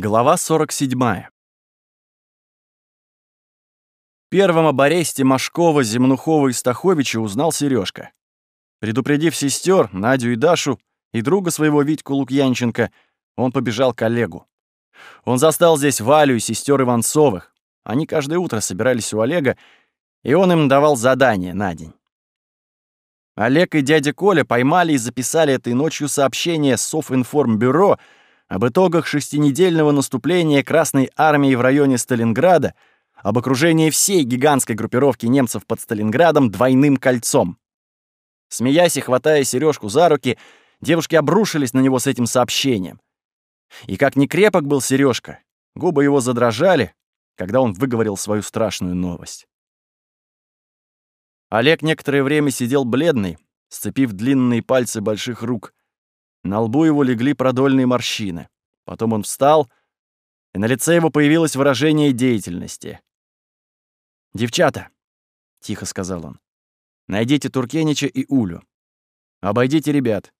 Глава 47. Первым об аресте Машкова, Земнухова и Стаховича узнал Сережка. Предупредив сестер, Надю и Дашу, и друга своего Витьку Лукьянченко, он побежал к Олегу. Он застал здесь Валю и сестер Иванцовых. Они каждое утро собирались у Олега, и он им давал задание на день. Олег и дядя Коля поймали и записали этой ночью сообщение Софинформбюро об итогах шестинедельного наступления Красной армии в районе Сталинграда, об окружении всей гигантской группировки немцев под Сталинградом двойным кольцом. Смеясь и хватая сережку за руки, девушки обрушились на него с этим сообщением. И как ни крепок был сережка, губы его задрожали, когда он выговорил свою страшную новость. Олег некоторое время сидел бледный, сцепив длинные пальцы больших рук. На лбу его легли продольные морщины. Потом он встал, и на лице его появилось выражение деятельности. «Девчата», — тихо сказал он, — «найдите Туркенича и Улю. Обойдите ребят,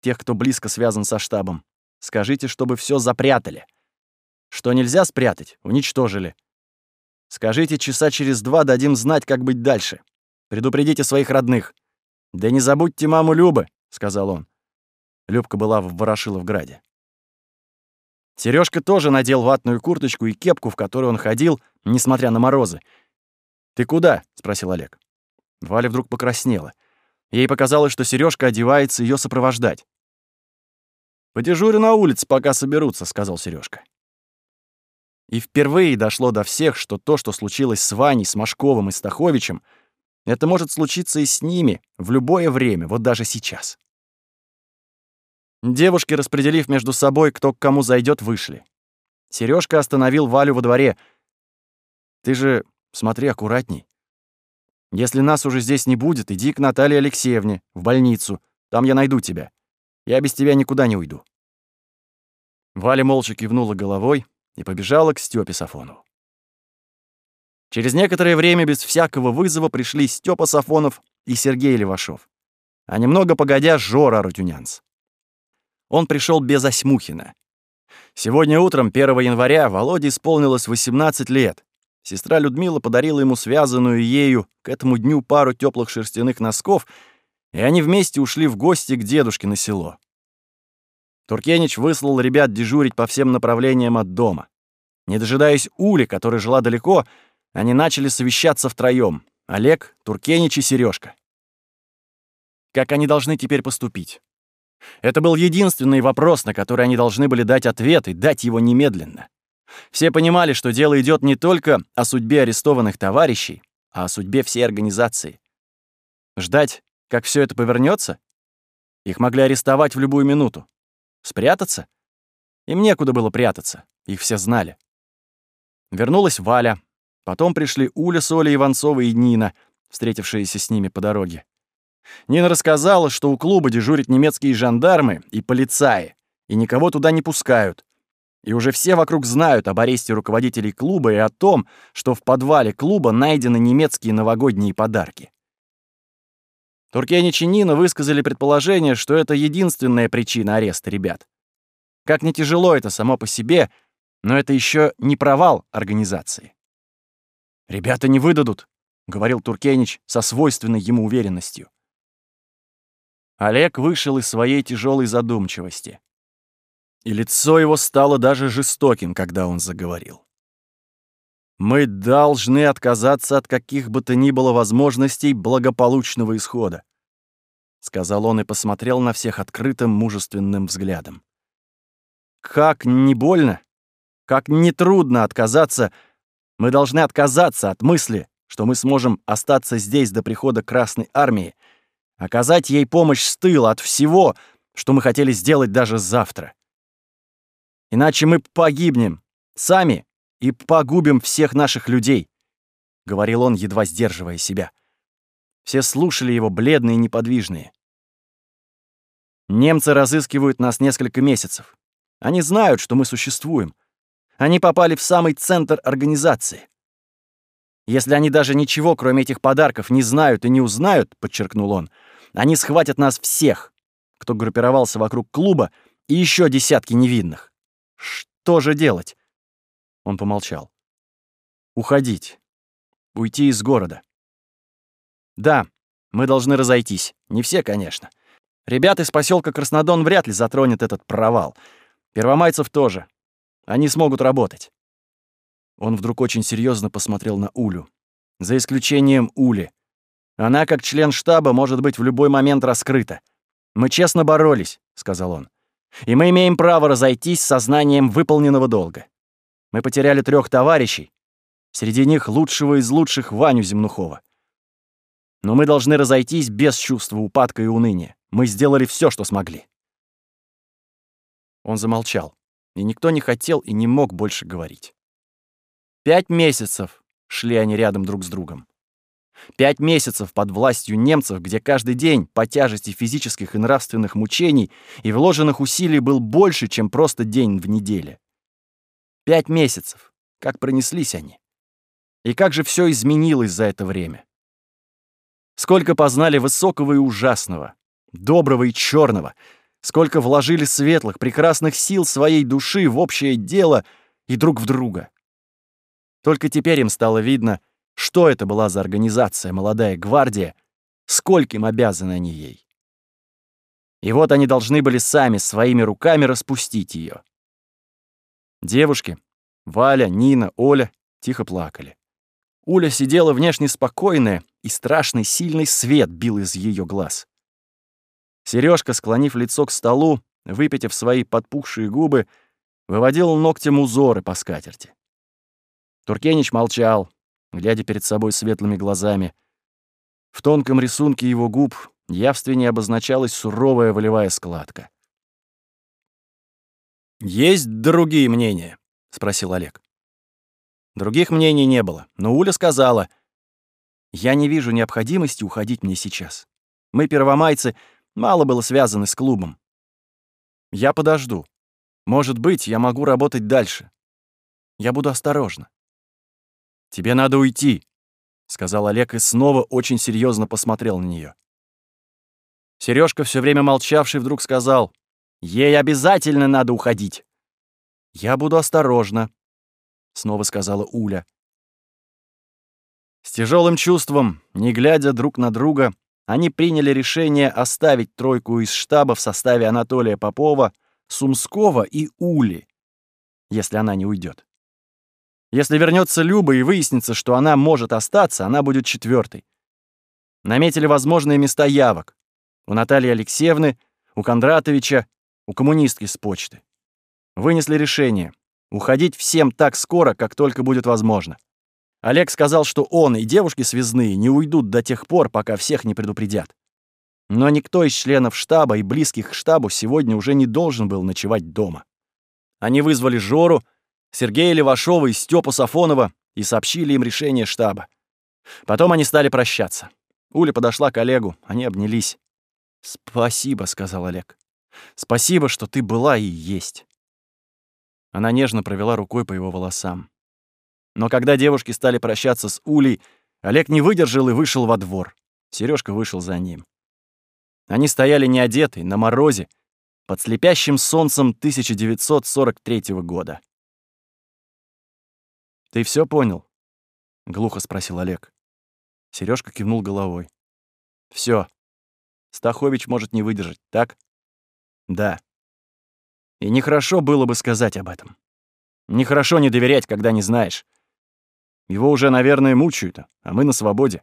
тех, кто близко связан со штабом. Скажите, чтобы все запрятали. Что нельзя спрятать, уничтожили. Скажите, часа через два дадим знать, как быть дальше. Предупредите своих родных. Да не забудьте маму Любы», — сказал он. Любка была в Ворошиловграде. Сережка тоже надел ватную курточку и кепку, в которой он ходил, несмотря на морозы. «Ты куда?» — спросил Олег. Валя вдруг покраснела. Ей показалось, что Сережка одевается ее сопровождать. «Подежурю на улице, пока соберутся», — сказал Сережка. И впервые дошло до всех, что то, что случилось с Ваней, с Машковым и Стаховичем, это может случиться и с ними в любое время, вот даже сейчас. Девушки, распределив между собой, кто к кому зайдет, вышли. Сережка остановил Валю во дворе. «Ты же смотри аккуратней. Если нас уже здесь не будет, иди к Наталье Алексеевне, в больницу. Там я найду тебя. Я без тебя никуда не уйду». Валя молча кивнула головой и побежала к Стёпе Сафонову. Через некоторое время без всякого вызова пришли Стёпа Сафонов и Сергей Левашов. А немного погодя, Жора Рутюнянц. Он пришел без Осьмухина. Сегодня утром, 1 января, Володе исполнилось 18 лет. Сестра Людмила подарила ему связанную ею к этому дню пару теплых шерстяных носков, и они вместе ушли в гости к дедушке на село. Туркенич выслал ребят дежурить по всем направлениям от дома. Не дожидаясь Ули, которая жила далеко, они начали совещаться втроем: Олег, Туркенич и Сережка. Как они должны теперь поступить? Это был единственный вопрос, на который они должны были дать ответ и дать его немедленно. Все понимали, что дело идет не только о судьбе арестованных товарищей, а о судьбе всей организации. Ждать, как все это повернется? Их могли арестовать в любую минуту. Спрятаться? Им некуда было прятаться, их все знали. Вернулась Валя. Потом пришли Уля с Олей Иванцовой и Нина, встретившиеся с ними по дороге. Нина рассказала, что у клуба дежурят немецкие жандармы и полицаи, и никого туда не пускают. И уже все вокруг знают об аресте руководителей клуба и о том, что в подвале клуба найдены немецкие новогодние подарки. Туркенич и Нина высказали предположение, что это единственная причина ареста ребят. Как не тяжело это само по себе, но это еще не провал организации. «Ребята не выдадут», — говорил Туркенич со свойственной ему уверенностью. Олег вышел из своей тяжелой задумчивости. И лицо его стало даже жестоким, когда он заговорил. «Мы должны отказаться от каких бы то ни было возможностей благополучного исхода», сказал он и посмотрел на всех открытым, мужественным взглядом. «Как не больно, как не трудно отказаться, мы должны отказаться от мысли, что мы сможем остаться здесь до прихода Красной Армии оказать ей помощь с тыла от всего, что мы хотели сделать даже завтра. Иначе мы погибнем сами и погубим всех наших людей, — говорил он, едва сдерживая себя. Все слушали его, бледные и неподвижные. Немцы разыскивают нас несколько месяцев. Они знают, что мы существуем. Они попали в самый центр организации. Если они даже ничего, кроме этих подарков, не знают и не узнают, — подчеркнул он, — они схватят нас всех, кто группировался вокруг клуба, и еще десятки невинных. тоже делать?» Он помолчал. «Уходить. Уйти из города. Да, мы должны разойтись. Не все, конечно. Ребят из поселка Краснодон вряд ли затронет этот провал. Первомайцев тоже. Они смогут работать. Он вдруг очень серьезно посмотрел на Улю. За исключением Ули. Она, как член штаба, может быть в любой момент раскрыта. Мы честно боролись, сказал он. И мы имеем право разойтись с сознанием выполненного долга. Мы потеряли трех товарищей, среди них лучшего из лучших Ваню Земнухова. Но мы должны разойтись без чувства упадка и уныния. Мы сделали все, что смогли. Он замолчал, и никто не хотел и не мог больше говорить. Пять месяцев шли они рядом друг с другом. Пять месяцев под властью немцев, где каждый день по тяжести физических и нравственных мучений и вложенных усилий был больше, чем просто день в неделе. Пять месяцев. Как пронеслись они. И как же все изменилось за это время. Сколько познали высокого и ужасного, доброго и черного, сколько вложили светлых, прекрасных сил своей души в общее дело и друг в друга. Только теперь им стало видно, что это была за организация «Молодая гвардия», скольким обязаны они ей. И вот они должны были сами своими руками распустить ее. Девушки, Валя, Нина, Оля, тихо плакали. Уля сидела внешне спокойная, и страшный сильный свет бил из ее глаз. Сережка, склонив лицо к столу, выпитив свои подпухшие губы, выводил ногтем узоры по скатерти. Туркенич молчал, глядя перед собой светлыми глазами. В тонком рисунке его губ явственнее обозначалась суровая волевая складка. «Есть другие мнения?» — спросил Олег. Других мнений не было, но Уля сказала, «Я не вижу необходимости уходить мне сейчас. Мы, первомайцы, мало было связаны с клубом. Я подожду. Может быть, я могу работать дальше. Я буду осторожна». «Тебе надо уйти», — сказал Олег и снова очень серьезно посмотрел на нее. Сережка, все время молчавший, вдруг сказал, «Ей обязательно надо уходить». «Я буду осторожна», — снова сказала Уля. С тяжелым чувством, не глядя друг на друга, они приняли решение оставить тройку из штаба в составе Анатолия Попова, Сумского и Ули, если она не уйдет. Если вернется Люба и выяснится, что она может остаться, она будет четвертой. Наметили возможные места явок. У Натальи Алексеевны, у Кондратовича, у коммунистки с почты. Вынесли решение Уходить всем так скоро, как только будет возможно. Олег сказал, что он и девушки связные не уйдут до тех пор, пока всех не предупредят. Но никто из членов штаба и близких к штабу сегодня уже не должен был ночевать дома. Они вызвали Жору, Сергея Левашова и Степу Сафонова и сообщили им решение штаба. Потом они стали прощаться. Уля подошла к Олегу, они обнялись. «Спасибо», — сказал Олег. «Спасибо, что ты была и есть». Она нежно провела рукой по его волосам. Но когда девушки стали прощаться с Улей, Олег не выдержал и вышел во двор. Сережка вышел за ним. Они стояли неодетые, на морозе, под слепящим солнцем 1943 года. «Ты все понял?» — глухо спросил Олег. Сережка кивнул головой. Все. Стахович может не выдержать, так?» «Да». И нехорошо было бы сказать об этом. Нехорошо не доверять, когда не знаешь. Его уже, наверное, мучают, а мы на свободе.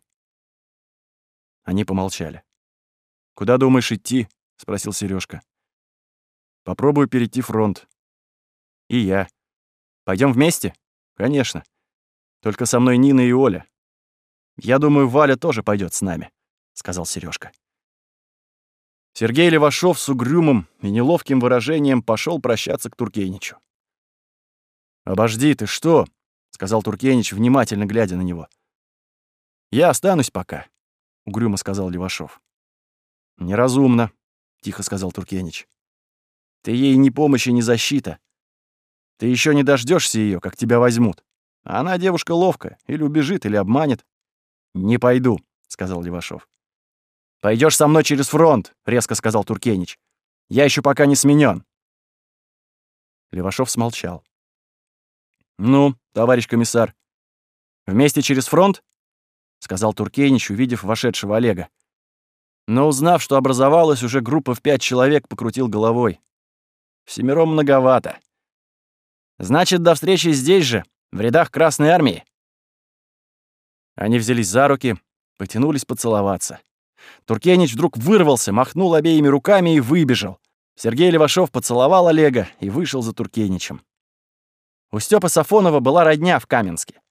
Они помолчали. «Куда думаешь идти?» — спросил Сережка. «Попробую перейти фронт». «И я. Пойдем вместе?» «Конечно. Только со мной Нина и Оля. Я думаю, Валя тоже пойдет с нами», — сказал Сережка. Сергей Левашов с угрюмым и неловким выражением пошел прощаться к Туркеничу. «Обожди, ты что?» — сказал Туркенич, внимательно глядя на него. «Я останусь пока», — угрюмо сказал Левашов. «Неразумно», — тихо сказал Туркенич. «Ты ей ни помощи, ни защита. Ты еще не дождешься ее, как тебя возьмут. Она девушка ловкая, или убежит, или обманет». «Не пойду», — сказал Левашов. Пойдешь со мной через фронт», — резко сказал Туркенич. «Я еще пока не сменен. Левашов смолчал. «Ну, товарищ комиссар, вместе через фронт?» — сказал Туркенич, увидев вошедшего Олега. Но узнав, что образовалась уже группа в пять человек, покрутил головой. Всемиром многовато. Значит, до встречи здесь же, в рядах Красной Армии. Они взялись за руки, потянулись поцеловаться. Туркенич вдруг вырвался, махнул обеими руками и выбежал. Сергей Левашов поцеловал Олега и вышел за Туркеничем. У Стёпа Сафонова была родня в Каменске.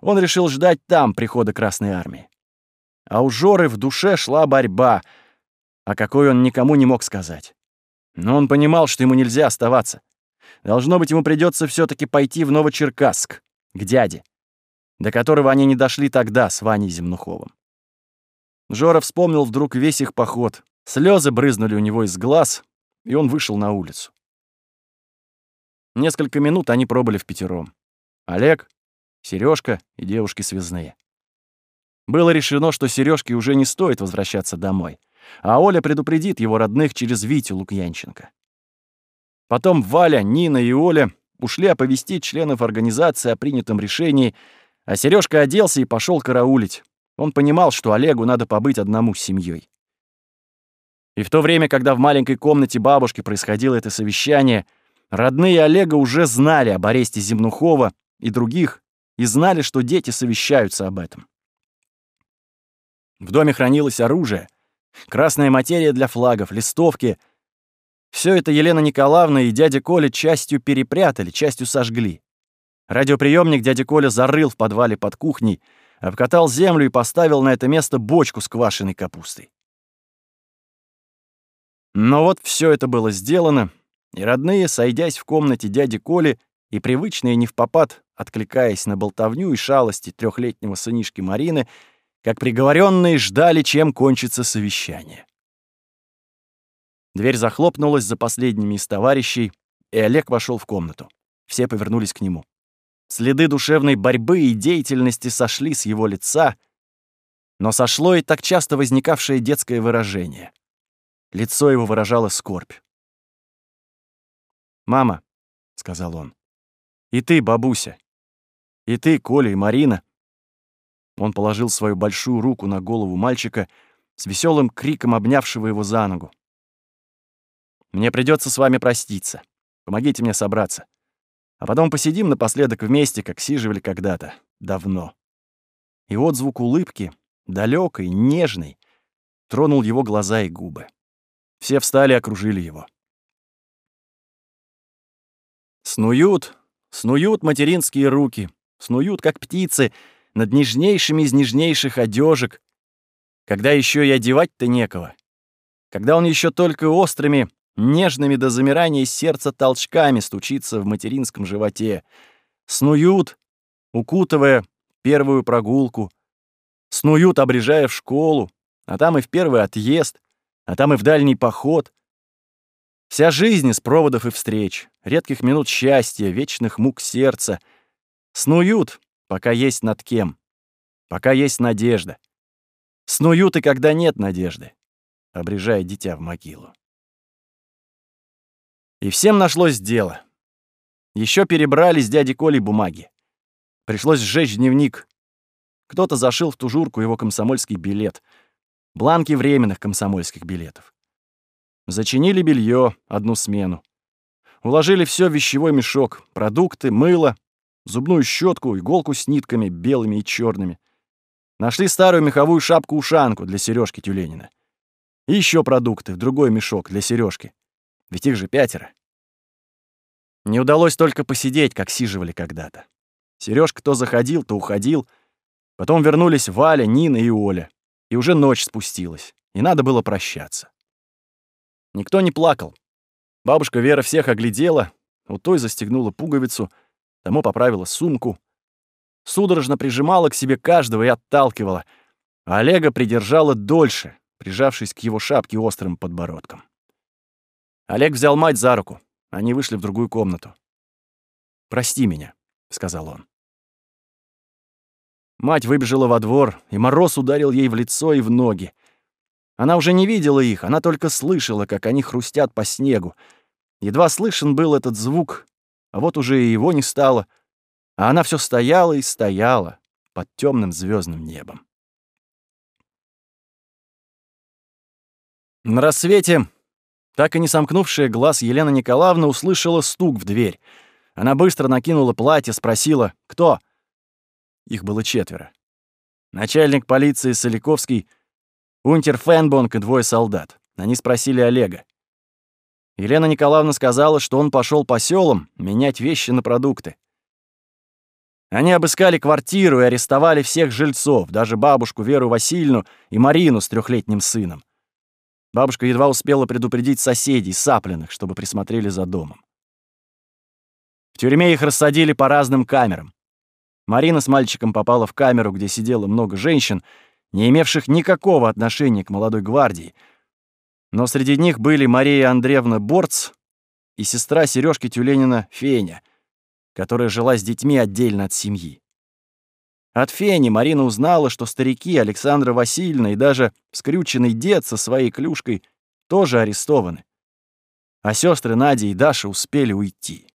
Он решил ждать там прихода Красной Армии. А у Жоры в душе шла борьба, о какой он никому не мог сказать. Но он понимал, что ему нельзя оставаться. Должно быть, ему придется все таки пойти в Новочеркасск, к дяде, до которого они не дошли тогда с Ваней Земнуховым. Жора вспомнил вдруг весь их поход. Слезы брызнули у него из глаз, и он вышел на улицу. Несколько минут они пробыли в пятером. Олег, Сережка и девушки связные. Было решено, что Сережке уже не стоит возвращаться домой, а Оля предупредит его родных через Витю Лукьянченко. Потом Валя, Нина и Оля ушли оповестить членов организации о принятом решении, а Сережка оделся и пошел караулить. Он понимал, что Олегу надо побыть одному с семьей. И в то время, когда в маленькой комнате бабушки происходило это совещание, родные Олега уже знали об аресте Земнухова и других, и знали, что дети совещаются об этом. В доме хранилось оружие, красная материя для флагов, листовки. Все это Елена Николаевна и дядя Коля частью перепрятали, частью сожгли. Радиоприемник дядя Коля зарыл в подвале под кухней, обкатал землю и поставил на это место бочку с квашеной капустой. Но вот все это было сделано, и родные, сойдясь в комнате дяди Коли и привычные не в попад, откликаясь на болтовню и шалости трехлетнего сынишки Марины, как приговоренные ждали, чем кончится совещание. Дверь захлопнулась за последними из товарищей, и Олег вошел в комнату. Все повернулись к нему. Следы душевной борьбы и деятельности сошли с его лица, но сошло и так часто возникавшее детское выражение. Лицо его выражало скорбь. «Мама», — сказал он, — «и ты, бабуся, и ты, Коля и Марина». Он положил свою большую руку на голову мальчика с веселым криком обнявшего его за ногу. «Мне придется с вами проститься. Помогите мне собраться. А потом посидим напоследок вместе, как сиживали когда-то, давно». И вот звук улыбки, далёкой, нежный, тронул его глаза и губы. Все встали и окружили его. Снуют, снуют материнские руки, снуют, как птицы, над нежнейшими из нежнейших одежек, когда еще и одевать-то некого, когда он еще только острыми, нежными до замирания сердца толчками стучится в материнском животе, снуют, укутывая первую прогулку, снуют, обрежая в школу, а там и в первый отъезд, а там и в дальний поход. Вся жизнь из проводов и встреч, редких минут счастья, вечных мук сердца. Снуют, пока есть над кем, пока есть надежда. Снуют и когда нет надежды, обрежая дитя в могилу. И всем нашлось дело. Еще перебрали с дяди Колей бумаги. Пришлось сжечь дневник. Кто-то зашил в тужурку его комсомольский билет — бланки временных комсомольских билетов. Зачинили белье одну смену. Уложили все в вещевой мешок, продукты, мыло, зубную щетку, иголку с нитками белыми и черными. Нашли старую меховую шапку-ушанку для Сережки Тюленина. И еще продукты в другой мешок для Сережки. Ведь их же пятеро. Не удалось только посидеть, как сиживали когда-то. Сережка то заходил, то уходил. Потом вернулись Валя, Нина и Оля и уже ночь спустилась, и надо было прощаться. Никто не плакал. Бабушка Вера всех оглядела, у той застегнула пуговицу, тому поправила сумку, судорожно прижимала к себе каждого и отталкивала, а Олега придержала дольше, прижавшись к его шапке острым подбородком. Олег взял мать за руку, они вышли в другую комнату. «Прости меня», — сказал он. Мать выбежала во двор, и мороз ударил ей в лицо и в ноги. Она уже не видела их, она только слышала, как они хрустят по снегу. Едва слышен был этот звук, а вот уже и его не стало. А она все стояла и стояла под темным звездным небом. На рассвете, так и не сомкнувшая глаз, Елена Николаевна услышала стук в дверь. Она быстро накинула платье, спросила «Кто?». Их было четверо. Начальник полиции Соликовский, унтер Фенбонг и двое солдат. Они спросили Олега. Елена Николаевна сказала, что он пошел по селам менять вещи на продукты. Они обыскали квартиру и арестовали всех жильцов, даже бабушку Веру Васильевну и Марину с трехлетним сыном. Бабушка едва успела предупредить соседей, сапленных, чтобы присмотрели за домом. В тюрьме их рассадили по разным камерам. Марина с мальчиком попала в камеру, где сидело много женщин, не имевших никакого отношения к молодой гвардии. Но среди них были Мария Андреевна Борц и сестра Сережки Тюленина Феня, которая жила с детьми отдельно от семьи. От Фени Марина узнала, что старики Александра Васильевна и даже скрюченный дед со своей клюшкой тоже арестованы. А сестры Надя и Даша успели уйти.